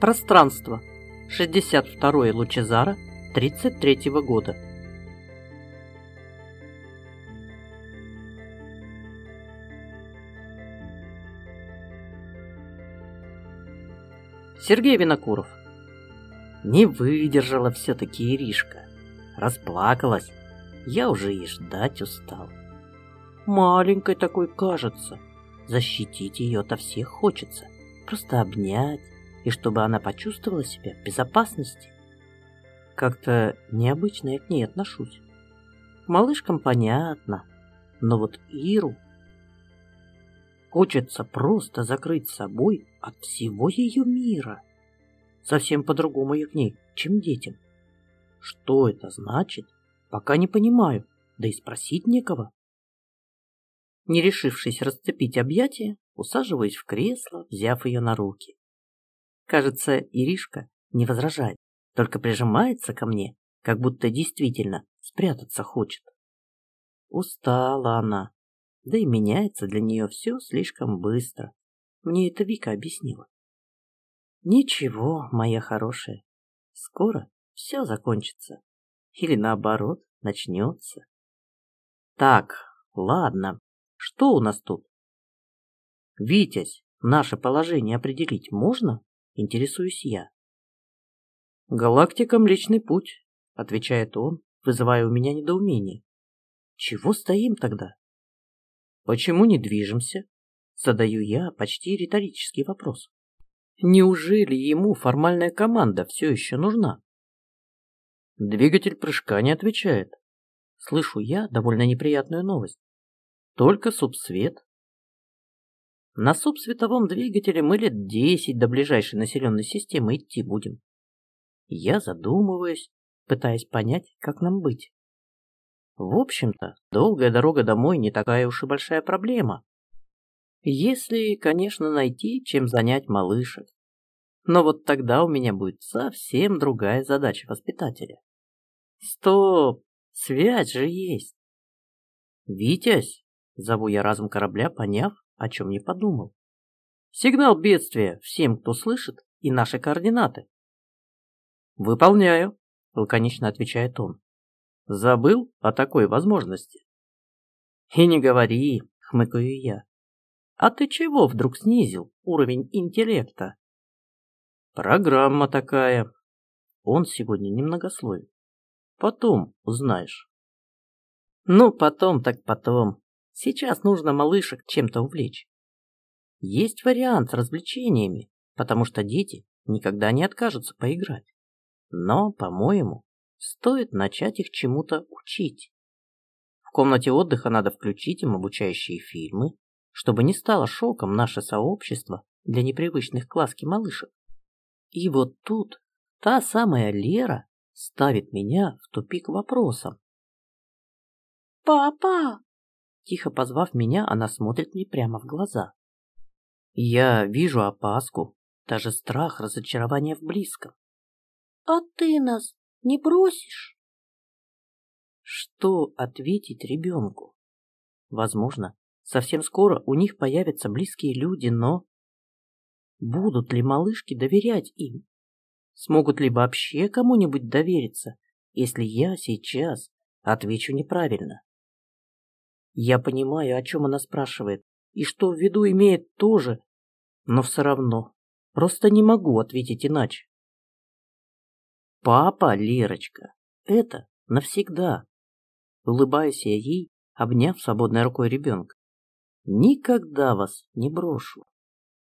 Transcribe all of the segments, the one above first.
Пространство. 62 Лучезара 33 года. Сергей Винокуров. Не выдержала все-таки Иришка. Расплакалась. Я уже и ждать устал. Маленькой такой кажется. Защитить ее от всех хочется. Просто обнять, и чтобы она почувствовала себя в безопасности. Как-то необычно я к ней отношусь. Малышкам понятно, но вот Иру хочется просто закрыть собой от всего ее мира. Совсем по-другому я к ней, чем детям. Что это значит, пока не понимаю, да и спросить некого. Не решившись расцепить объятия, усаживаюсь в кресло, взяв ее на руки. Кажется, Иришка не возражает, только прижимается ко мне, как будто действительно спрятаться хочет. Устала она, да и меняется для нее все слишком быстро. Мне это Вика объяснила. Ничего, моя хорошая, скоро все закончится. Или наоборот, начнется. Так, ладно, что у нас тут? Витязь, наше положение определить можно? Интересуюсь я. Галактика Млечный Путь, отвечает он, вызывая у меня недоумение. Чего стоим тогда? Почему не движемся? Задаю я почти риторический вопрос. Неужели ему формальная команда все еще нужна? Двигатель прыжка не отвечает. Слышу я довольно неприятную новость. Только субсвет. На субсветовом двигателе мы лет десять до ближайшей населенной системы идти будем. Я задумываюсь, пытаясь понять, как нам быть. В общем-то, долгая дорога домой не такая уж и большая проблема. Если, конечно, найти, чем занять малышек. Но вот тогда у меня будет совсем другая задача воспитателя. Стоп! Связь же есть. Витязь, Зову я разум корабля, поняв, о чем не подумал. Сигнал бедствия всем, кто слышит, и наши координаты. Выполняю, лаконично отвечает он. Забыл о такой возможности? И не говори, хмыкаю я. А ты чего вдруг снизил уровень интеллекта? Программа такая. Он сегодня немногословен. Потом узнаешь. Ну, потом так потом. Сейчас нужно малышек чем-то увлечь. Есть вариант с развлечениями, потому что дети никогда не откажутся поиграть. Но, по-моему, стоит начать их чему-то учить. В комнате отдыха надо включить им обучающие фильмы, чтобы не стало шоком наше сообщество для непривычных к малышек. И вот тут та самая Лера ставит меня в тупик вопросом. «Папа, Тихо позвав меня, она смотрит мне прямо в глаза. Я вижу опаску, даже страх, разочарование в близком. А ты нас не бросишь? Что ответить ребенку? Возможно, совсем скоро у них появятся близкие люди, но... Будут ли малышки доверять им? Смогут ли вообще кому-нибудь довериться, если я сейчас отвечу неправильно? Я понимаю, о чем она спрашивает, и что в виду имеет тоже, но все равно просто не могу ответить иначе. Папа, Лерочка, это навсегда. Улыбаюсь я ей, обняв свободной рукой ребенка. Никогда вас не брошу.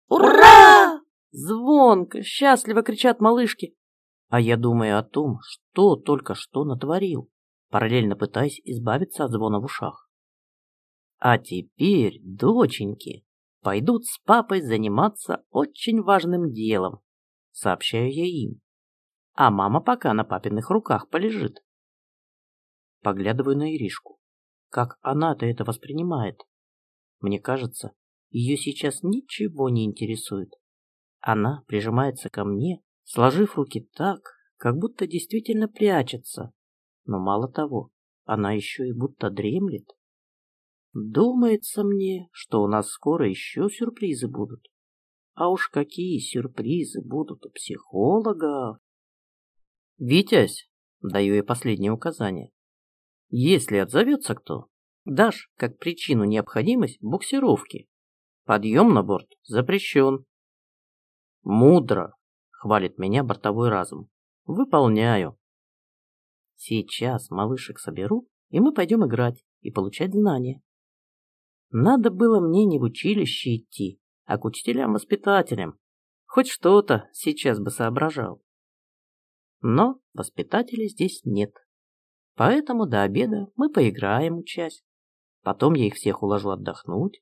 Ура! Звонко, счастливо кричат малышки. А я думаю о том, что только что натворил, параллельно пытаясь избавиться от звона в ушах. А теперь, доченьки, пойдут с папой заниматься очень важным делом, сообщаю я им. А мама пока на папиных руках полежит. Поглядываю на Иришку. Как она-то это воспринимает? Мне кажется, ее сейчас ничего не интересует. Она прижимается ко мне, сложив руки так, как будто действительно прячется. Но мало того, она еще и будто дремлет. Думается мне, что у нас скоро еще сюрпризы будут. А уж какие сюрпризы будут у психологов. Витязь, даю я последнее указание. Если отзовется кто, дашь как причину необходимость буксировки. Подъем на борт запрещен. Мудро, хвалит меня бортовой разум. Выполняю. Сейчас малышек соберу, и мы пойдем играть и получать знания. Надо было мне не в училище идти, а к учителям-воспитателям. Хоть что-то сейчас бы соображал. Но воспитателей здесь нет. Поэтому до обеда мы поиграем часть. Потом я их всех уложу отдохнуть,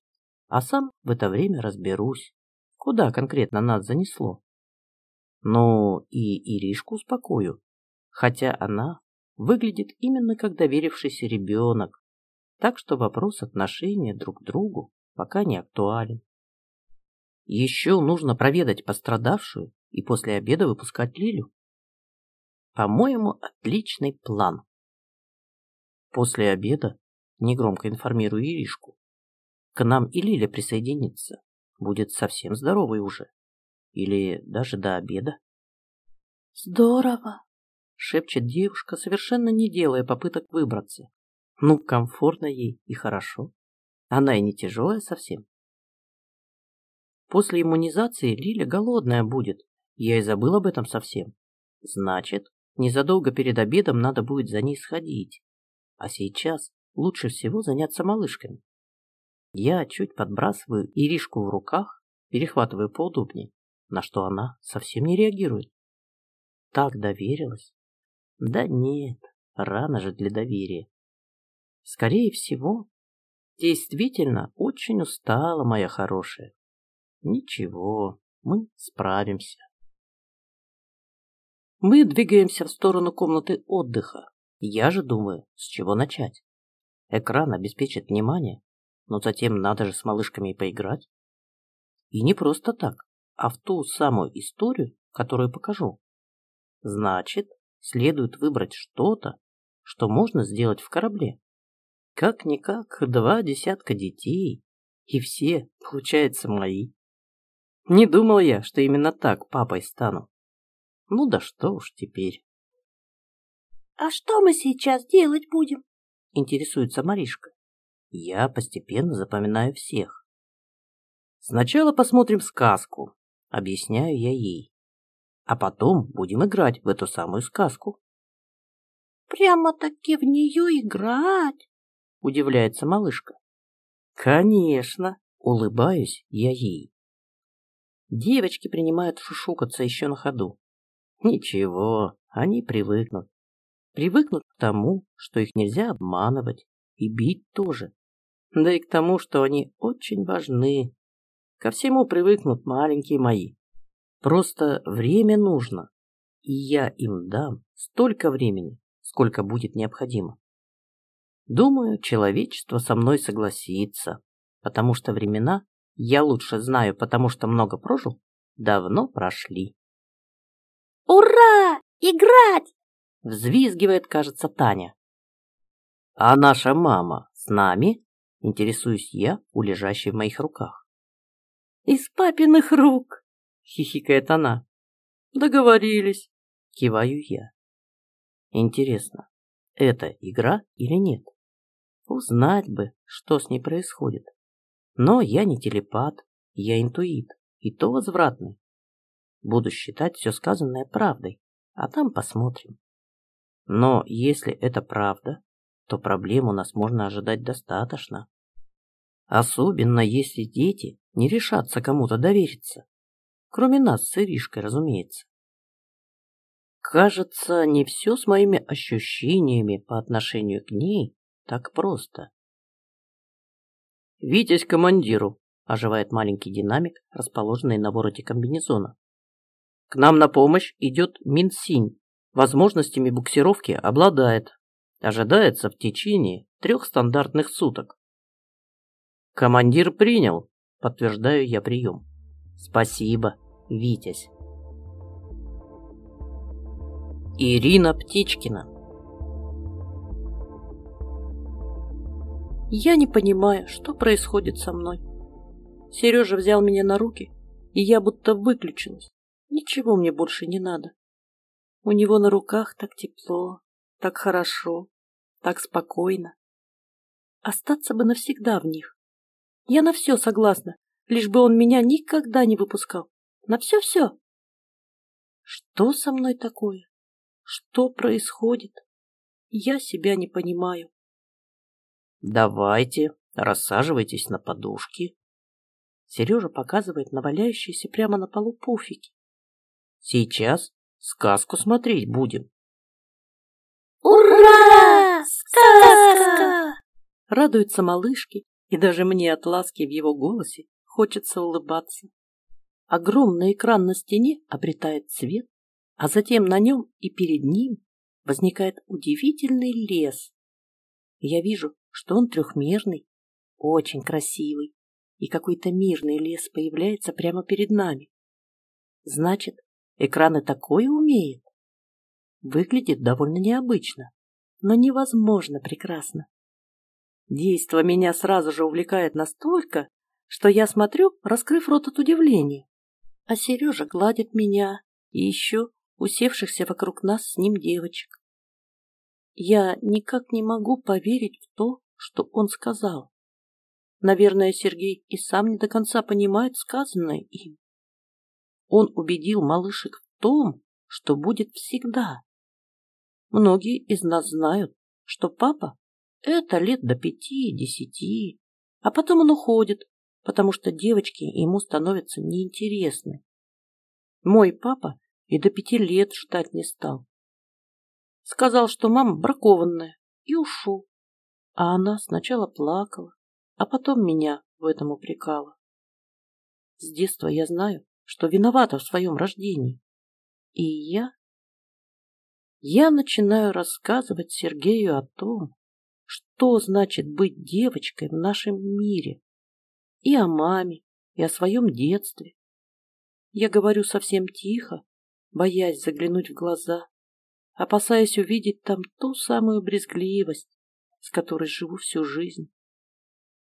а сам в это время разберусь, куда конкретно нас занесло. Ну и Иришку успокою, хотя она выглядит именно как доверившийся ребенок, так что вопрос отношения друг к другу пока не актуален. Еще нужно проведать пострадавшую и после обеда выпускать Лилю. По-моему, отличный план. После обеда негромко информирую Иришку. К нам и Лиля присоединится. Будет совсем здоровой уже. Или даже до обеда. Здорово, шепчет девушка, совершенно не делая попыток выбраться. Ну, комфортно ей и хорошо. Она и не тяжелая совсем. После иммунизации Лиля голодная будет. Я и забыл об этом совсем. Значит, незадолго перед обедом надо будет за ней сходить. А сейчас лучше всего заняться малышками. Я чуть подбрасываю Иришку в руках, перехватываю поудобнее, на что она совсем не реагирует. Так доверилась. Да нет, рано же для доверия. Скорее всего, действительно очень устала моя хорошая. Ничего, мы справимся. Мы двигаемся в сторону комнаты отдыха. Я же думаю, с чего начать. Экран обеспечит внимание, но затем надо же с малышками и поиграть. И не просто так, а в ту самую историю, которую покажу. Значит, следует выбрать что-то, что можно сделать в корабле. Как-никак два десятка детей, и все, получается, мои. Не думал я, что именно так папой стану. Ну да что уж теперь. «А что мы сейчас делать будем?» — интересуется Маришка. Я постепенно запоминаю всех. Сначала посмотрим сказку, объясняю я ей. А потом будем играть в эту самую сказку. Прямо-таки в нее играть? Удивляется малышка. Конечно, улыбаюсь я ей. Девочки принимают шушукаться еще на ходу. Ничего, они привыкнут. Привыкнут к тому, что их нельзя обманывать, и бить тоже. Да и к тому, что они очень важны. Ко всему привыкнут маленькие мои. Просто время нужно, и я им дам столько времени, сколько будет необходимо. Думаю, человечество со мной согласится, потому что времена, я лучше знаю, потому что много прожил, давно прошли. «Ура! Играть!» — взвизгивает, кажется, Таня. «А наша мама с нами?» — интересуюсь я у лежащей в моих руках. «Из папиных рук!» — хихикает она. «Договорились!» — киваю я. Интересно, это игра или нет? Узнать бы, что с ней происходит. Но я не телепат, я интуит, и то возвратный. Буду считать все сказанное правдой, а там посмотрим. Но если это правда, то проблем у нас можно ожидать достаточно. Особенно если дети не решатся кому-то довериться. Кроме нас с Иришкой, разумеется. Кажется, не все с моими ощущениями по отношению к ней так просто. «Витязь командиру», — оживает маленький динамик, расположенный на вороте комбинезона. «К нам на помощь идет Минсинь. Возможностями буксировки обладает. Ожидается в течение трех стандартных суток. Командир принял, подтверждаю я прием. Спасибо, Витязь. Ирина Птичкина Я не понимаю, что происходит со мной. Сережа взял меня на руки и я будто выключилась. Ничего мне больше не надо. У него на руках так тепло, так хорошо, так спокойно. Остаться бы навсегда в них. Я на все согласна, лишь бы он меня никогда не выпускал. На все-все. Что со мной такое? Что происходит? Я себя не понимаю. Давайте, рассаживайтесь на подушки. Сережа показывает на валяющиеся прямо на полу пуфики. Сейчас сказку смотреть будем. Ура! Сказка! Радуются малышки, и даже мне от ласки в его голосе хочется улыбаться. Огромный экран на стене обретает цвет, а затем на нем и перед ним возникает удивительный лес. Я вижу, что он трехмерный, очень красивый, и какой-то мирный лес появляется прямо перед нами. Значит, экран и такое умеет. Выглядит довольно необычно, но невозможно прекрасно. Действо меня сразу же увлекает настолько, что я смотрю, раскрыв рот от удивления. А Сережа гладит меня и еще усевшихся вокруг нас с ним девочек. Я никак не могу поверить в то, что он сказал. Наверное, Сергей и сам не до конца понимает сказанное им. Он убедил малышек в том, что будет всегда. Многие из нас знают, что папа — это лет до пяти-десяти, а потом он уходит, потому что девочки ему становятся неинтересны. Мой папа и до пяти лет ждать не стал. Сказал, что мама бракованная, и ушел. А она сначала плакала, а потом меня в этом упрекала. С детства я знаю, что виновата в своем рождении. И я... Я начинаю рассказывать Сергею о том, что значит быть девочкой в нашем мире. И о маме, и о своем детстве. Я говорю совсем тихо, боясь заглянуть в глаза, опасаясь увидеть там ту самую брезгливость, с которой живу всю жизнь.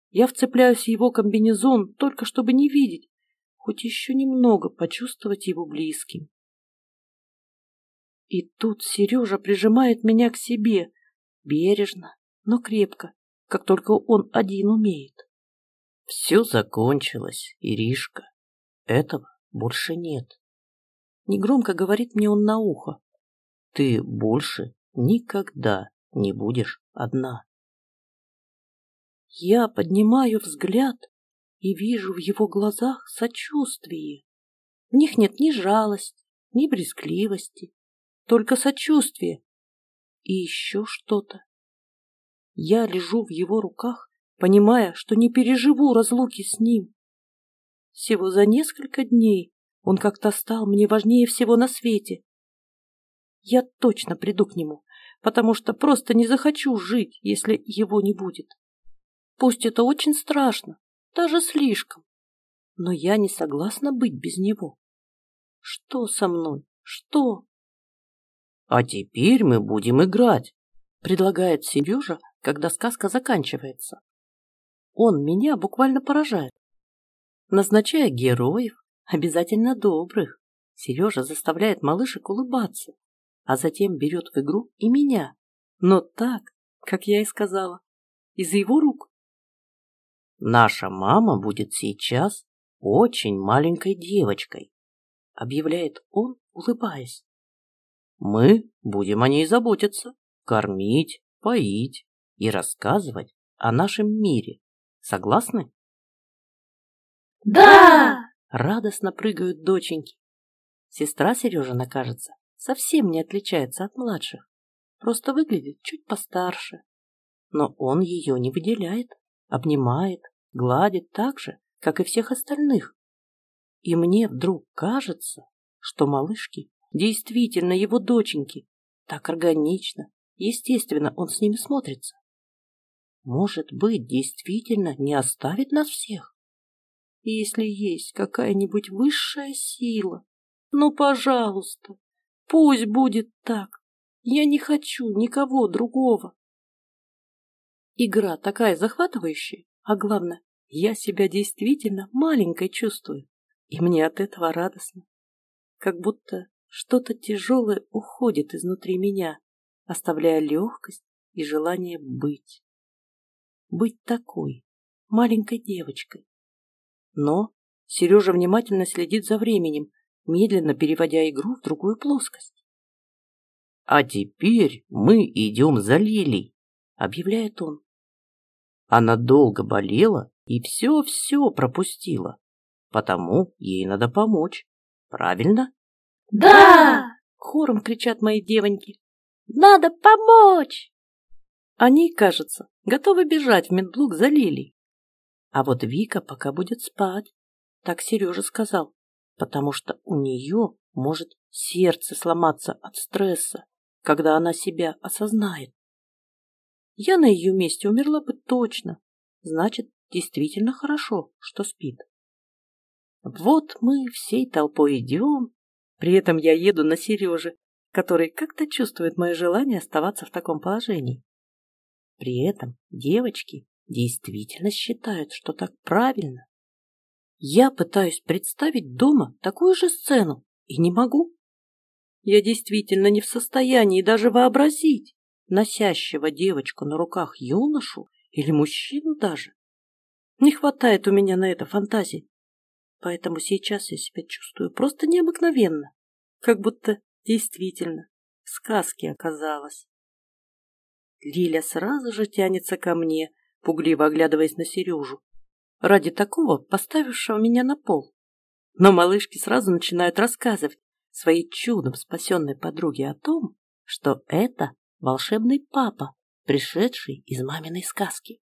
Я вцепляюсь в его комбинезон, только чтобы не видеть, хоть еще немного почувствовать его близким. И тут Сережа прижимает меня к себе, бережно, но крепко, как только он один умеет. Все закончилось, Иришка. Этого больше нет. Негромко говорит мне он на ухо. Ты больше никогда не будешь одна. Я поднимаю взгляд и вижу в его глазах сочувствие. В них нет ни жалости, ни брезгливости, только сочувствие и еще что-то. Я лежу в его руках, понимая, что не переживу разлуки с ним. Всего за несколько дней он как-то стал мне важнее всего на свете. Я точно приду к нему, потому что просто не захочу жить, если его не будет. Пусть это очень страшно, даже слишком, но я не согласна быть без него. Что со мной? Что? А теперь мы будем играть, предлагает Сережа, когда сказка заканчивается. Он меня буквально поражает. Назначая героев, обязательно добрых, Сережа заставляет малышек улыбаться, а затем берет в игру и меня. Но так, как я и сказала, из его рук. Наша мама будет сейчас очень маленькой девочкой, объявляет он, улыбаясь. Мы будем о ней заботиться, кормить, поить и рассказывать о нашем мире. Согласны? Да! Радостно прыгают доченьки. Сестра Сережина, кажется, совсем не отличается от младших, просто выглядит чуть постарше. Но он ее не выделяет, обнимает, гладит так же, как и всех остальных. И мне вдруг кажется, что малышки действительно его доченьки. Так органично, естественно, он с ними смотрится. Может быть, действительно не оставит нас всех? Если есть какая-нибудь высшая сила, ну, пожалуйста, Пусть будет так. Я не хочу никого другого. Игра такая захватывающая, а главное, я себя действительно маленькой чувствую. И мне от этого радостно. Как будто что-то тяжелое уходит изнутри меня, оставляя легкость и желание быть. Быть такой, маленькой девочкой. Но Сережа внимательно следит за временем, медленно переводя игру в другую плоскость. «А теперь мы идем за Лилей», — объявляет он. Она долго болела и все-все пропустила, потому ей надо помочь. Правильно? «Да!» — хором кричат мои девоньки. «Надо помочь!» Они, кажется, готовы бежать в медблок за Лилей. А вот Вика пока будет спать, так Сережа сказал, потому что у нее может сердце сломаться от стресса, когда она себя осознает. Я на ее месте умерла бы точно. Значит, действительно хорошо, что спит. Вот мы всей толпой идем. При этом я еду на Сереже, который как-то чувствует мое желание оставаться в таком положении. При этом девочки действительно считают, что так правильно. Я пытаюсь представить дома такую же сцену и не могу. Я действительно не в состоянии даже вообразить носящего девочку на руках юношу или мужчину даже. Не хватает у меня на это фантазии. Поэтому сейчас я себя чувствую просто необыкновенно, как будто действительно в сказке оказалась. Лиля сразу же тянется ко мне, пугливо оглядываясь на Сережу ради такого поставившего меня на пол. Но малышки сразу начинают рассказывать своей чудом спасенной подруге о том, что это волшебный папа, пришедший из маминой сказки.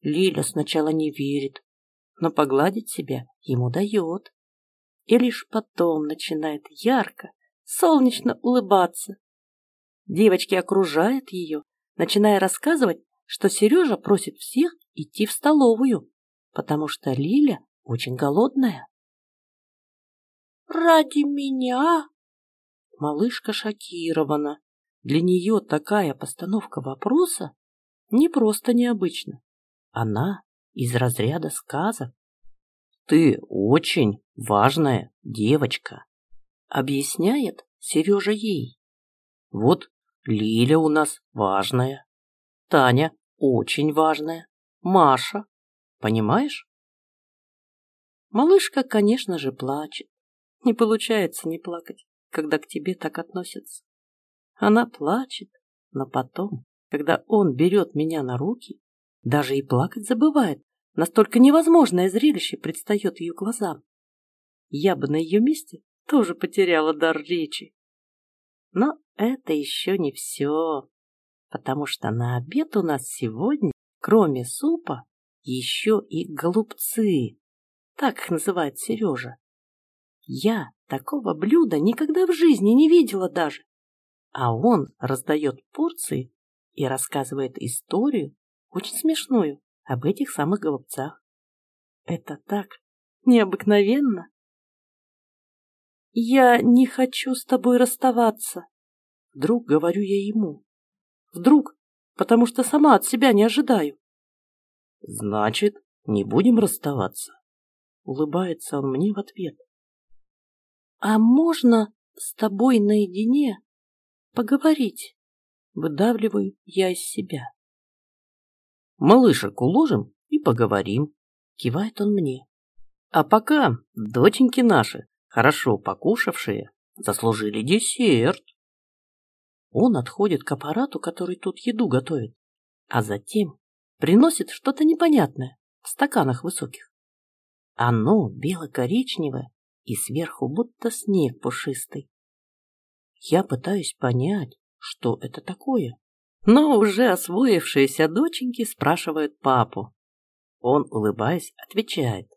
Лиля сначала не верит, но погладить себя ему дает. И лишь потом начинает ярко, солнечно улыбаться. Девочки окружают ее, начиная рассказывать, что Сережа просит всех идти в столовую, потому что Лиля очень голодная. «Ради меня?» Малышка шокирована. Для нее такая постановка вопроса не просто необычна. Она из разряда сказок. «Ты очень важная девочка», — объясняет Сережа ей. «Вот Лиля у нас важная, Таня очень важная, Маша Понимаешь? Малышка, конечно же, плачет. Не получается не плакать, когда к тебе так относятся. Она плачет, но потом, когда он берет меня на руки, даже и плакать забывает. Настолько невозможное зрелище предстает ее глазам. Я бы на ее месте тоже потеряла дар речи. Но это еще не все, потому что на обед у нас сегодня, кроме супа, еще и голубцы. Так их называет Сережа. Я такого блюда никогда в жизни не видела даже. А он раздает порции и рассказывает историю, очень смешную, об этих самых голубцах. Это так необыкновенно. Я не хочу с тобой расставаться. Вдруг говорю я ему. Вдруг, потому что сама от себя не ожидаю. Значит, не будем расставаться. Улыбается он мне в ответ. А можно с тобой наедине поговорить? Выдавливаю я из себя. Малышек уложим и поговорим. Кивает он мне. А пока доченьки наши, хорошо покушавшие, заслужили десерт. Он отходит к аппарату, который тут еду готовит, а затем приносит что-то непонятное в стаканах высоких. Оно бело-коричневое и сверху будто снег пушистый. Я пытаюсь понять, что это такое, но уже освоившиеся доченьки спрашивают папу. Он, улыбаясь, отвечает.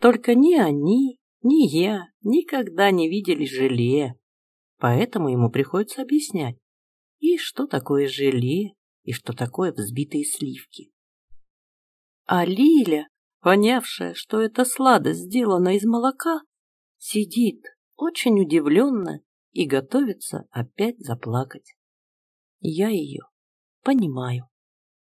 Только ни они, ни я никогда не видели желе, поэтому ему приходится объяснять, и что такое желе, и что такое взбитые сливки. А Лиля, понявшая, что эта сладость сделана из молока, сидит очень удивленно и готовится опять заплакать. Я ее понимаю.